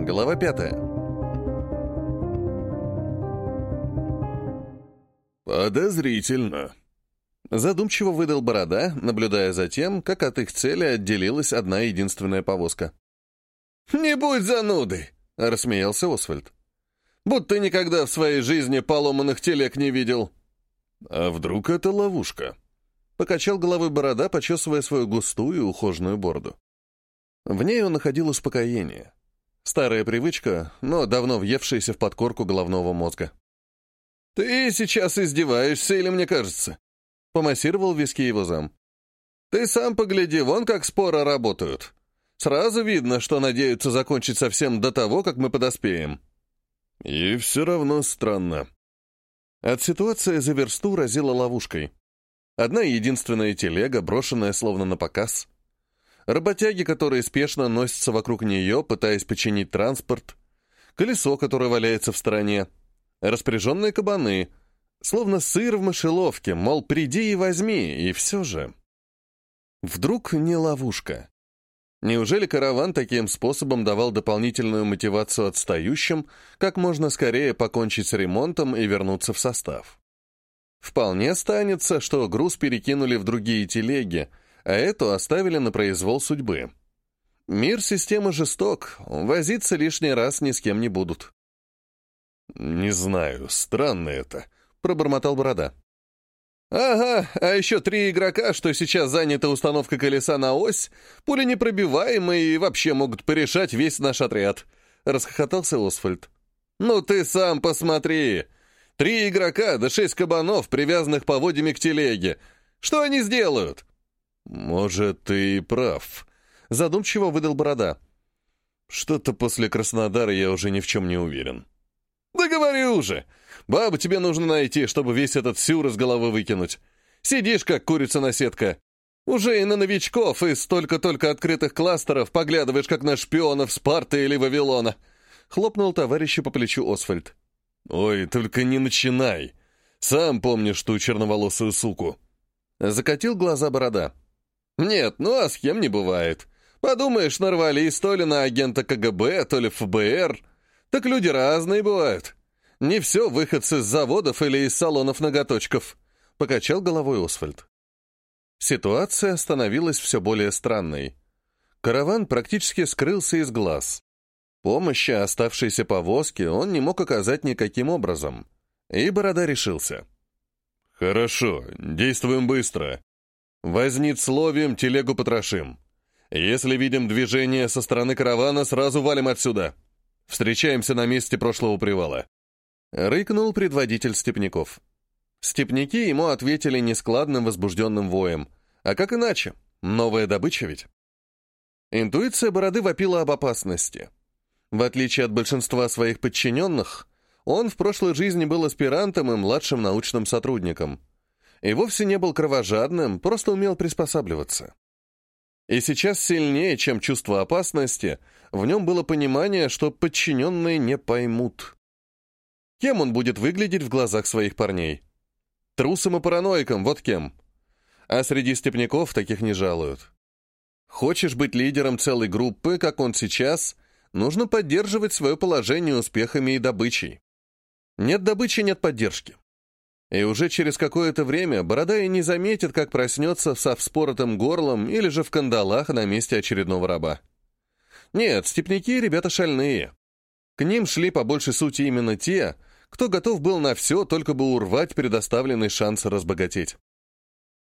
Глава пятая. «Подозрительно», — задумчиво выдал Борода, наблюдая за тем, как от их цели отделилась одна единственная повозка. «Не будь занудой!» — рассмеялся Освальд. «Будто никогда в своей жизни поломанных телег не видел». «А вдруг это ловушка?» — покачал головой Борода, почесывая свою густую ухоженную бороду. В ней он находил успокоение. Старая привычка, но давно въевшаяся в подкорку головного мозга. «Ты сейчас издеваешься, или мне кажется?» — помассировал виски его зам. «Ты сам погляди, вон как споры работают. Сразу видно, что надеются закончить совсем до того, как мы подоспеем». «И все равно странно». От ситуации за версту разила ловушкой. Одна единственная телега, брошенная словно на показ. Работяги, которые спешно носятся вокруг нее, пытаясь починить транспорт. Колесо, которое валяется в стороне распоряженные кабаны, словно сыр в мышеловке, мол, приди и возьми, и все же. Вдруг не ловушка. Неужели караван таким способом давал дополнительную мотивацию отстающим, как можно скорее покончить с ремонтом и вернуться в состав? Вполне станется, что груз перекинули в другие телеги, а эту оставили на произвол судьбы. Мир системы жесток, возиться лишний раз ни с кем не будут. «Не знаю, странно это», — пробормотал Борода. «Ага, а еще три игрока, что сейчас заняты установкой колеса на ось, пули непробиваемые и вообще могут порешать весь наш отряд», — расхохотался Освальд. «Ну ты сам посмотри! Три игрока да шесть кабанов, привязанных поводьями к телеге. Что они сделают?» «Может, ты и прав», — задумчиво выдал Борода. «Что-то после Краснодара я уже ни в чем не уверен». «Да говорю же! Бабу тебе нужно найти, чтобы весь этот сюр из головы выкинуть. Сидишь, как курица-наседка. Уже и на новичков из столько-только открытых кластеров поглядываешь, как на шпионов Спарты или Вавилона!» Хлопнул товарищу по плечу Освальд. «Ой, только не начинай! Сам помнишь ту черноволосую суку!» Закатил глаза борода. «Нет, ну а с кем не бывает. Подумаешь, нарвались то ли на агента КГБ, то ли ФБР. Так люди разные бывают. Не все выходцы с заводов или из салонов ноготочков», — покачал головой Освальд. Ситуация становилась все более странной. Караван практически скрылся из глаз. Помощи оставшейся повозки он не мог оказать никаким образом. И Борода решился. «Хорошо, действуем быстро. Возниц ловим, телегу потрошим. Если видим движение со стороны каравана, сразу валим отсюда». Встречаемся на месте прошлого привала». Рыкнул предводитель степняков. Степняки ему ответили нескладным возбужденным воем. А как иначе? Новая добыча ведь. Интуиция Бороды вопила об опасности. В отличие от большинства своих подчиненных, он в прошлой жизни был аспирантом и младшим научным сотрудником. И вовсе не был кровожадным, просто умел приспосабливаться. И сейчас сильнее, чем чувство опасности, в нем было понимание, что подчиненные не поймут. Кем он будет выглядеть в глазах своих парней? Трусом и параноиком, вот кем. А среди степняков таких не жалуют. Хочешь быть лидером целой группы, как он сейчас, нужно поддерживать свое положение успехами и добычей. Нет добычи, нет поддержки. И уже через какое-то время Борода и не заметит, как проснется со вспоротым горлом или же в кандалах на месте очередного раба. Нет, степняки — ребята шальные. К ним шли по большей сути именно те, кто готов был на все, только бы урвать предоставленный шанс разбогатеть.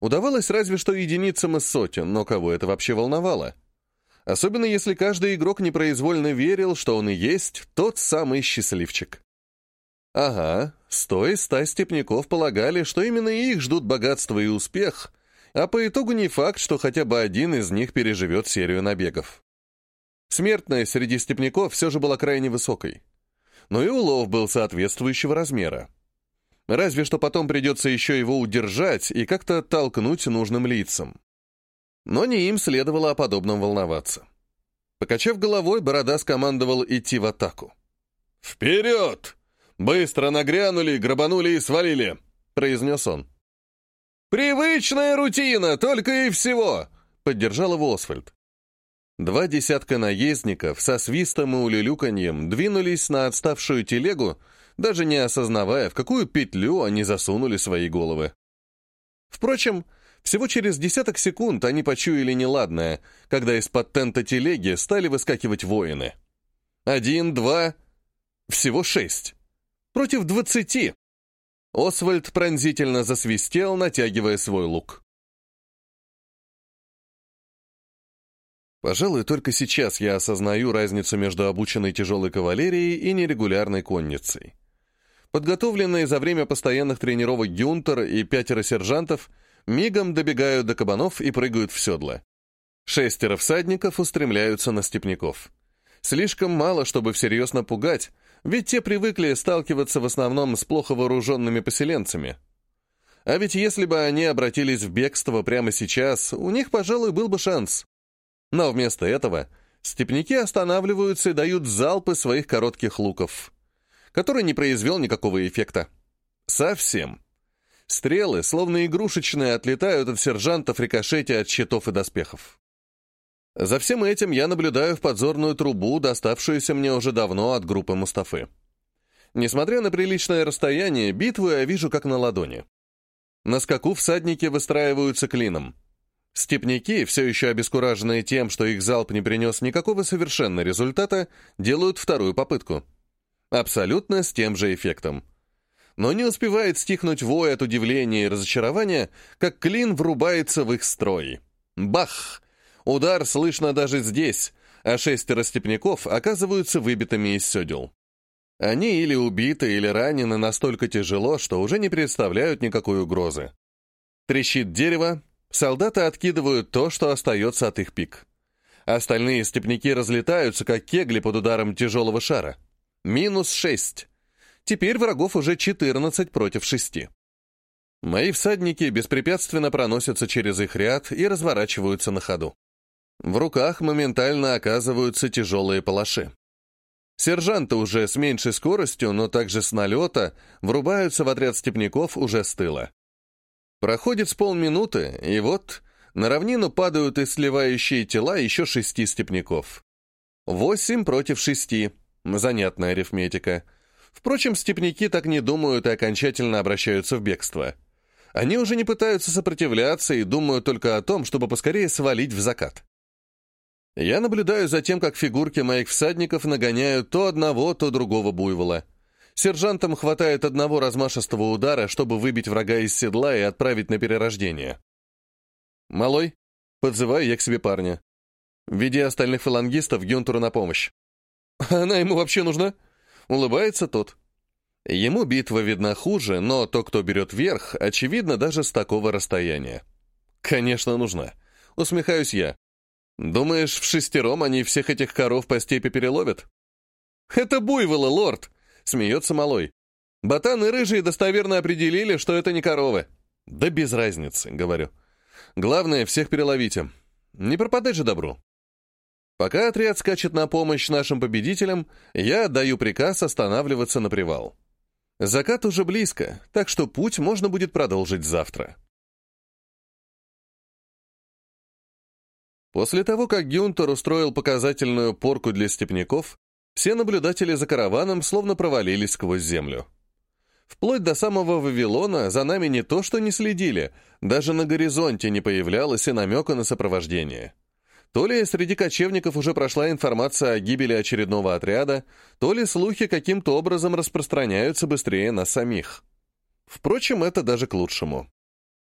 Удавалось разве что единицам из сотен, но кого это вообще волновало? Особенно если каждый игрок непроизвольно верил, что он и есть тот самый счастливчик. Ага, сто из ста степняков полагали, что именно их ждут богатство и успех, а по итогу не факт, что хотя бы один из них переживет серию набегов. Смертность среди степняков все же была крайне высокой. Но и улов был соответствующего размера. Разве что потом придется еще его удержать и как-то толкнуть нужным лицам. Но не им следовало о подобном волноваться. Покачав головой, Борода скомандовал идти в атаку. «Вперед!» «Быстро нагрянули, грабанули и свалили», — произнес он. «Привычная рутина, только и всего», — поддержал его Освальд. Два десятка наездников со свистом и улюлюканьем двинулись на отставшую телегу, даже не осознавая, в какую петлю они засунули свои головы. Впрочем, всего через десяток секунд они почуяли неладное, когда из-под тента телеги стали выскакивать воины. Один, два, всего шесть. Против двадцати. Освальд пронзительно засвистел, натягивая свой лук. Пожалуй, только сейчас я осознаю разницу между обученной тяжелой кавалерией и нерегулярной конницей. Подготовленные за время постоянных тренировок Гюнтер и пятеро сержантов мигом добегают до кабанов и прыгают в седла. Шестеро всадников устремляются на степняков. Слишком мало, чтобы всерьез напугать, ведь те привыкли сталкиваться в основном с плохо вооруженными поселенцами. А ведь если бы они обратились в бегство прямо сейчас, у них, пожалуй, был бы шанс. Но вместо этого степняки останавливаются и дают залпы своих коротких луков, который не произвел никакого эффекта. Совсем. Стрелы, словно игрушечные, отлетают от сержантов рикошете от щитов и доспехов. За всем этим я наблюдаю в подзорную трубу, доставшуюся мне уже давно от группы Мустафы. Несмотря на приличное расстояние, битву я вижу как на ладони. На скаку всадники выстраиваются клином. Степняки, все еще обескураженные тем, что их залп не принес никакого совершенно результата, делают вторую попытку. Абсолютно с тем же эффектом. Но не успевает стихнуть вой от удивления и разочарования, как клин врубается в их строй. Бах! Удар слышно даже здесь, а шестеро степняков оказываются выбитыми из седел. Они или убиты, или ранены настолько тяжело, что уже не представляют никакой угрозы. Трещит дерево, Солдаты откидывают то, что остается от их пик. Остальные степняки разлетаются, как кегли под ударом тяжелого шара. Минус шесть. Теперь врагов уже 14 против шести. Мои всадники беспрепятственно проносятся через их ряд и разворачиваются на ходу. В руках моментально оказываются тяжелые палаши. Сержанты уже с меньшей скоростью, но также с налета, врубаются в отряд степняков уже с тыла. Проходит с полминуты, и вот на равнину падают и сливающие тела еще шести степняков. Восемь против шести. Занятная арифметика. Впрочем, степняки так не думают и окончательно обращаются в бегство. Они уже не пытаются сопротивляться и думают только о том, чтобы поскорее свалить в закат. Я наблюдаю за тем, как фигурки моих всадников нагоняют то одного, то другого буйвола. Сержантам хватает одного размашистого удара, чтобы выбить врага из седла и отправить на перерождение. «Малой», — подзываю я к себе парня. «Веди остальных фалангистов Гюнтеру на помощь». «Она ему вообще нужна?» — улыбается тот. Ему битва видна хуже, но то, кто берет верх, очевидно даже с такого расстояния. «Конечно, нужна», — усмехаюсь я. «Думаешь, в шестером они всех этих коров по степи переловят?» «Это буйволы, лорд!» Смеется малой. Ботаны рыжие достоверно определили, что это не коровы. Да без разницы, говорю. Главное, всех переловите. Не пропадать же добру. Пока отряд скачет на помощь нашим победителям, я отдаю приказ останавливаться на привал. Закат уже близко, так что путь можно будет продолжить завтра. После того, как Гюнтер устроил показательную порку для степняков, все наблюдатели за караваном словно провалились сквозь землю. Вплоть до самого Вавилона за нами не то что не следили, даже на горизонте не появлялось и намека на сопровождение. То ли среди кочевников уже прошла информация о гибели очередного отряда, то ли слухи каким-то образом распространяются быстрее нас самих. Впрочем, это даже к лучшему.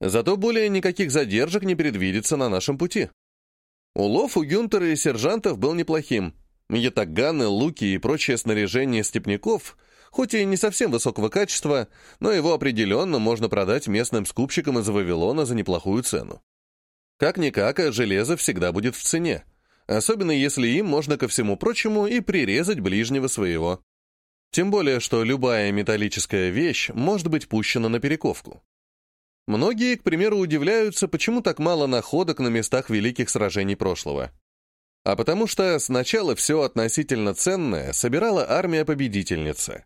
Зато более никаких задержек не предвидится на нашем пути. Улов у Гюнтера и сержантов был неплохим — Ятаганы, луки и прочее снаряжение степняков, хоть и не совсем высокого качества, но его определенно можно продать местным скупщикам из Вавилона за неплохую цену. Как-никак, а железо всегда будет в цене, особенно если им можно ко всему прочему и прирезать ближнего своего. Тем более, что любая металлическая вещь может быть пущена на перековку. Многие, к примеру, удивляются, почему так мало находок на местах великих сражений прошлого а потому что сначала все относительно ценное собирала армия-победительница,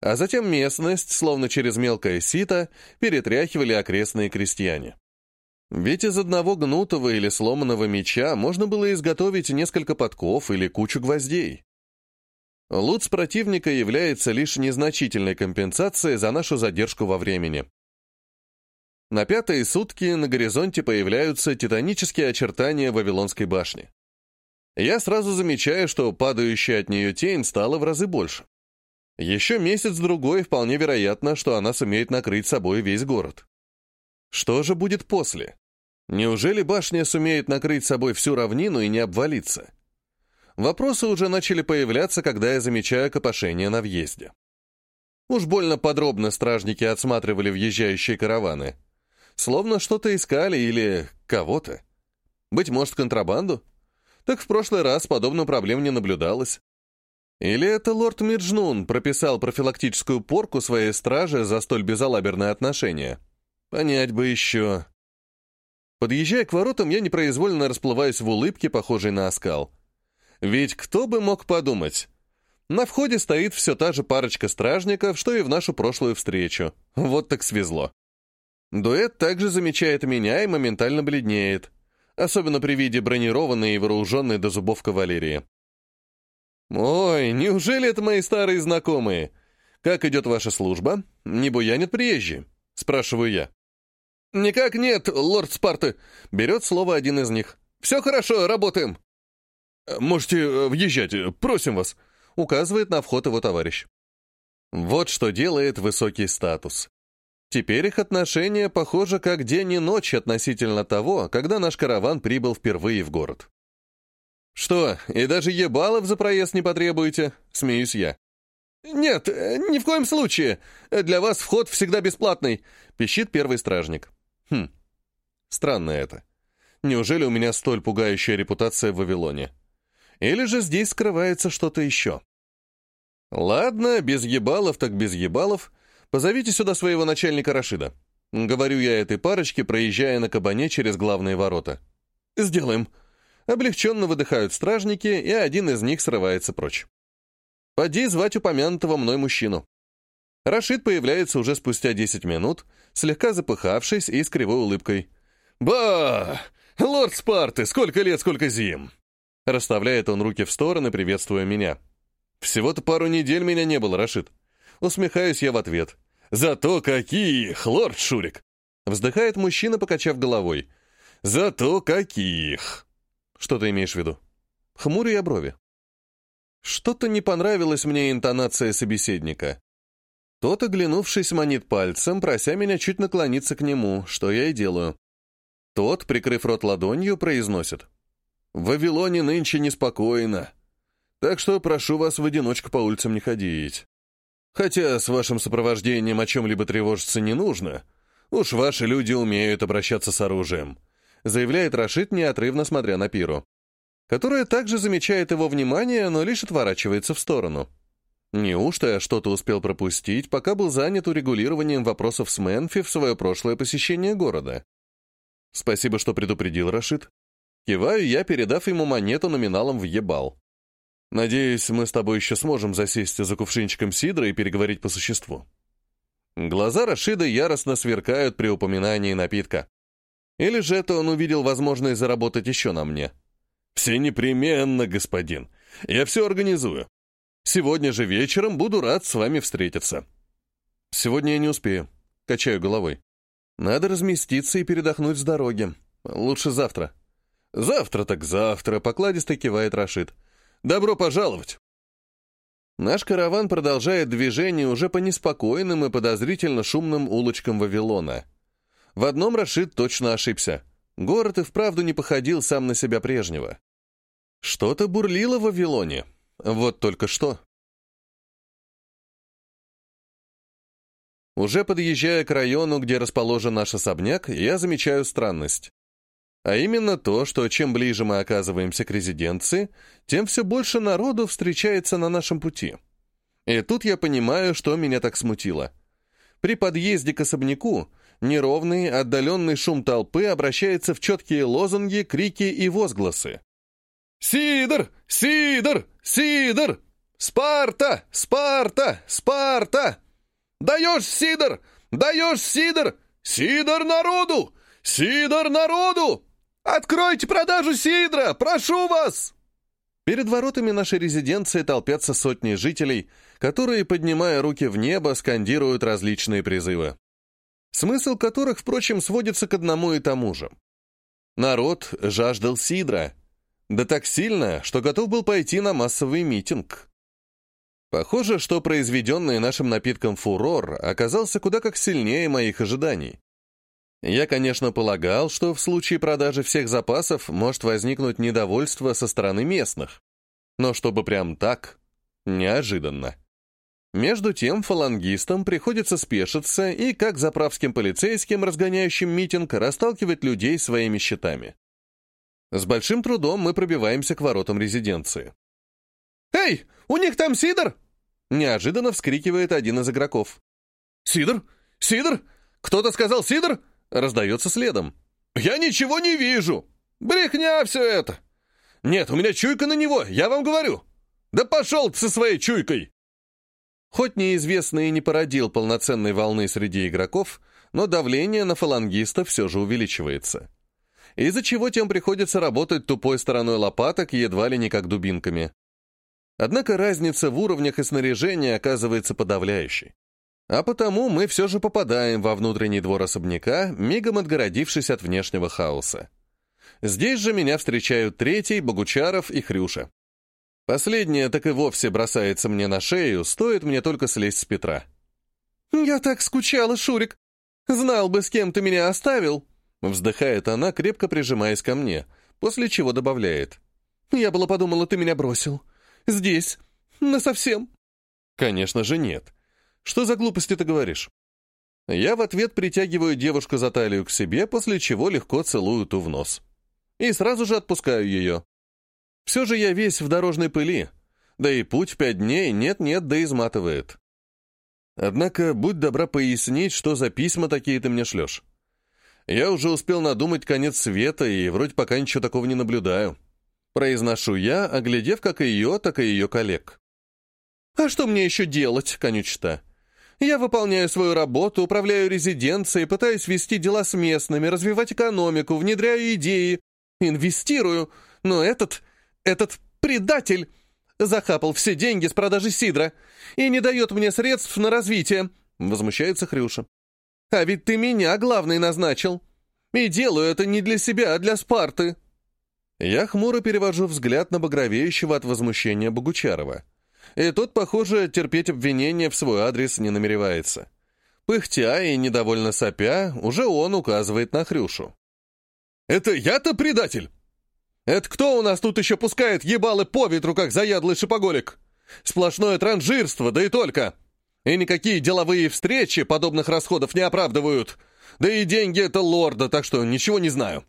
а затем местность, словно через мелкое сито, перетряхивали окрестные крестьяне. Ведь из одного гнутого или сломанного меча можно было изготовить несколько подков или кучу гвоздей. Лут с противника является лишь незначительной компенсацией за нашу задержку во времени. На пятые сутки на горизонте появляются титанические очертания Вавилонской башни. Я сразу замечаю, что падающая от нее тень стала в разы больше. Еще месяц-другой вполне вероятно, что она сумеет накрыть собой весь город. Что же будет после? Неужели башня сумеет накрыть собой всю равнину и не обвалиться? Вопросы уже начали появляться, когда я замечаю копошение на въезде. Уж больно подробно стражники отсматривали въезжающие караваны. Словно что-то искали или кого-то. Быть может, контрабанду? Так в прошлый раз подобных проблем не наблюдалось. Или это лорд Миджнун прописал профилактическую порку своей страже за столь безалаберное отношение? Понять бы еще. Подъезжая к воротам, я непроизвольно расплываюсь в улыбке, похожей на оскал. Ведь кто бы мог подумать? На входе стоит все та же парочка стражников, что и в нашу прошлую встречу. Вот так свезло. Дуэт также замечает меня и моментально бледнеет особенно при виде бронированной и вооруженной до зубов кавалерии. «Ой, неужели это мои старые знакомые? Как идет ваша служба? Не буянит приезжие?» — спрашиваю я. «Никак нет, лорд Спарты», — берет слово один из них. «Все хорошо, работаем». «Можете э, въезжать, просим вас», — указывает на вход его товарищ. Вот что делает высокий статус. Теперь их отношения похожи как день и ночь относительно того, когда наш караван прибыл впервые в город. «Что, и даже ебалов за проезд не потребуете?» — смеюсь я. «Нет, ни в коем случае. Для вас вход всегда бесплатный», — пищит первый стражник. «Хм, странно это. Неужели у меня столь пугающая репутация в Вавилоне? Или же здесь скрывается что-то еще?» «Ладно, без ебалов так без ебалов», «Позовите сюда своего начальника Рашида». Говорю я этой парочке, проезжая на кабане через главные ворота. «Сделаем». Облегченно выдыхают стражники, и один из них срывается прочь. Поди звать упомянутого мной мужчину. Рашид появляется уже спустя 10 минут, слегка запыхавшись и с кривой улыбкой. «Ба! Лорд Спарты, сколько лет, сколько зим!» Расставляет он руки в стороны, приветствуя меня. «Всего-то пару недель меня не было, Рашид». Усмехаюсь я в ответ. «Зато каких, лорд Шурик!» Вздыхает мужчина, покачав головой. «Зато каких!» «Что ты имеешь в виду?» Хмурю я брови. Что-то не понравилась мне интонация собеседника. Тот, оглянувшись, манит пальцем, прося меня чуть наклониться к нему, что я и делаю. Тот, прикрыв рот ладонью, произносит. «В Вавилоне нынче неспокойно, так что прошу вас в одиночку по улицам не ходить. Хотя с вашим сопровождением о чем-либо тревожиться не нужно. Уж ваши люди умеют обращаться с оружием», заявляет Рашид, неотрывно смотря на Пиру, которая также замечает его внимание, но лишь отворачивается в сторону. Неужто я что-то успел пропустить, пока был занят урегулированием вопросов с Мэнфи в свое прошлое посещение города? Спасибо, что предупредил Рашид. Киваю я, передав ему монету номиналом в ебал. Надеюсь, мы с тобой еще сможем засесть за кувшинчиком сидра и переговорить по существу. Глаза Рашида яростно сверкают при упоминании напитка. Или же это он увидел возможность заработать еще на мне? Все непременно, господин. Я все организую. Сегодня же вечером буду рад с вами встретиться. Сегодня я не успею. Качаю головой. Надо разместиться и передохнуть с дороги. Лучше завтра. Завтра так завтра, покладисто кивает Рашид. Добро пожаловать!» Наш караван продолжает движение уже по неспокойным и подозрительно шумным улочкам Вавилона. В одном Рашид точно ошибся. Город и вправду не походил сам на себя прежнего. Что-то бурлило в Вавилоне. Вот только что. Уже подъезжая к району, где расположен наш особняк, я замечаю странность. А именно то, что чем ближе мы оказываемся к резиденции, тем все больше народу встречается на нашем пути. И тут я понимаю, что меня так смутило. При подъезде к особняку неровный, отдаленный шум толпы обращается в четкие лозунги, крики и возгласы. «Сидор! Сидор! Сидор! Спарта! Спарта! Спарта! Даешь, Сидор! Даешь, Сидор! Сидор народу! «Сидор народу! Откройте продажу сидра! Прошу вас!» Перед воротами нашей резиденции толпятся сотни жителей, которые, поднимая руки в небо, скандируют различные призывы. Смысл которых, впрочем, сводится к одному и тому же. Народ жаждал сидра. Да так сильно, что готов был пойти на массовый митинг. Похоже, что произведенный нашим напитком фурор оказался куда как сильнее моих ожиданий. Я, конечно, полагал, что в случае продажи всех запасов может возникнуть недовольство со стороны местных. Но чтобы прям так, неожиданно. Между тем фалангистам приходится спешиться и, как заправским полицейским, разгоняющим митинг, расталкивать людей своими щитами. С большим трудом мы пробиваемся к воротам резиденции. «Эй, у них там Сидор!» Неожиданно вскрикивает один из игроков. «Сидор? Сидор? Кто-то сказал Сидор?» Раздается следом. «Я ничего не вижу! Брехня все это! Нет, у меня чуйка на него, я вам говорю! Да пошел ты со своей чуйкой!» Хоть неизвестный и не породил полноценной волны среди игроков, но давление на фалангистов все же увеличивается. Из-за чего тем приходится работать тупой стороной лопаток едва ли не как дубинками. Однако разница в уровнях и снаряжении оказывается подавляющей. А потому мы все же попадаем во внутренний двор особняка, мигом отгородившись от внешнего хаоса. Здесь же меня встречают Третий, Богучаров и Хрюша. Последняя так и вовсе бросается мне на шею, стоит мне только слезть с Петра. «Я так скучала, Шурик! Знал бы, с кем ты меня оставил!» Вздыхает она, крепко прижимаясь ко мне, после чего добавляет. «Я была подумала, ты меня бросил. Здесь. Насовсем». «Конечно же нет. Что за глупости ты говоришь? Я в ответ притягиваю девушку за талию к себе, после чего легко целую ту в нос. И сразу же отпускаю ее. Все же я весь в дорожной пыли, да и путь в пять дней нет-нет, да изматывает. Однако, будь добра пояснить, что за письма такие ты мне шлешь. Я уже успел надумать конец света, и вроде пока ничего такого не наблюдаю. Произношу я, оглядев как ее, так и ее коллег. «А что мне еще делать?» — конючта. Я выполняю свою работу, управляю резиденцией, пытаюсь вести дела с местными, развивать экономику, внедряю идеи, инвестирую. Но этот, этот предатель захапал все деньги с продажи сидра и не дает мне средств на развитие, возмущается Хрюша. А ведь ты меня главный назначил. И делаю это не для себя, а для Спарты. Я хмуро перевожу взгляд на багровеющего от возмущения Богучарова и тот, похоже, терпеть обвинения в свой адрес не намеревается. Пыхтя и недовольно сопя, уже он указывает на Хрюшу. «Это я-то предатель? Это кто у нас тут еще пускает ебалы по ветру, как заядлый шипоголик? Сплошное транжирство, да и только. И никакие деловые встречи подобных расходов не оправдывают. Да и деньги это лорда, так что ничего не знаю».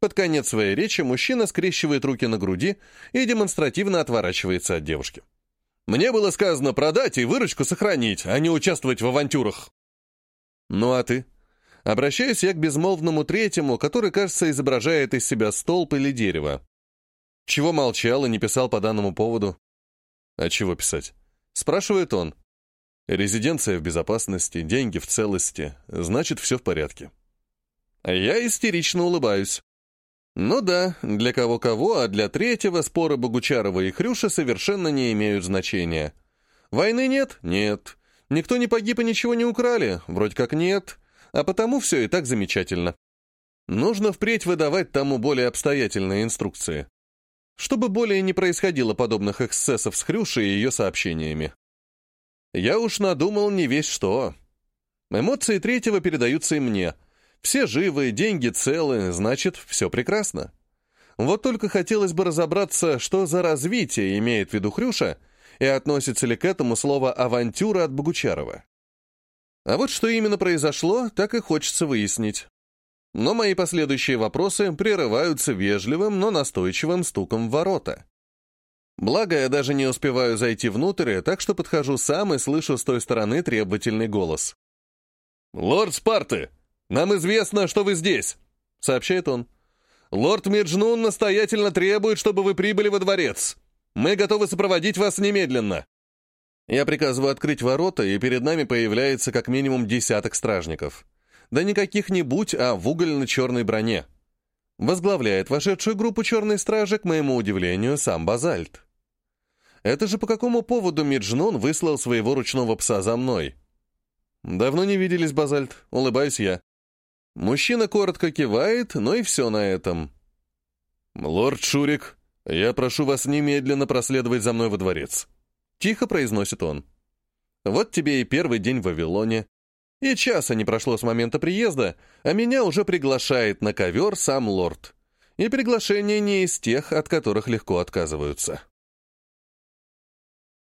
Под конец своей речи мужчина скрещивает руки на груди и демонстративно отворачивается от девушки. Мне было сказано продать и выручку сохранить, а не участвовать в авантюрах. Ну а ты? Обращаюсь я к безмолвному третьему, который, кажется, изображает из себя столб или дерево. Чего молчал и не писал по данному поводу? А чего писать? Спрашивает он. Резиденция в безопасности, деньги в целости, значит, все в порядке. А я истерично улыбаюсь. Ну да, для кого-кого, а для третьего споры Богучарова и Хрюша совершенно не имеют значения. Войны нет? Нет. Никто не погиб и ничего не украли? Вроде как нет. А потому все и так замечательно. Нужно впредь выдавать тому более обстоятельные инструкции. Чтобы более не происходило подобных эксцессов с Хрюшей и ее сообщениями. Я уж надумал не весь что. Эмоции третьего передаются и мне — все живы, деньги целы, значит, все прекрасно. Вот только хотелось бы разобраться, что за развитие имеет в виду Хрюша, и относится ли к этому слово «авантюра» от Богучарова. А вот что именно произошло, так и хочется выяснить. Но мои последующие вопросы прерываются вежливым, но настойчивым стуком в ворота. Благо, я даже не успеваю зайти внутрь, так что подхожу сам и слышу с той стороны требовательный голос. «Лорд Спарты, «Нам известно, что вы здесь», — сообщает он. «Лорд Меджнун настоятельно требует, чтобы вы прибыли во дворец. Мы готовы сопроводить вас немедленно». Я приказываю открыть ворота, и перед нами появляется как минимум десяток стражников. да не каких-нибудь, а в угольно-черной броне. Возглавляет вошедшую группу черной стражи, к моему удивлению, сам Базальт. Это же по какому поводу Миджнон выслал своего ручного пса за мной? Давно не виделись, Базальт, улыбаюсь я. Мужчина коротко кивает, но и все на этом. «Лорд Шурик, я прошу вас немедленно проследовать за мной во дворец», — тихо произносит он. «Вот тебе и первый день в Вавилоне. И часа не прошло с момента приезда, а меня уже приглашает на ковер сам лорд. И приглашение не из тех, от которых легко отказываются».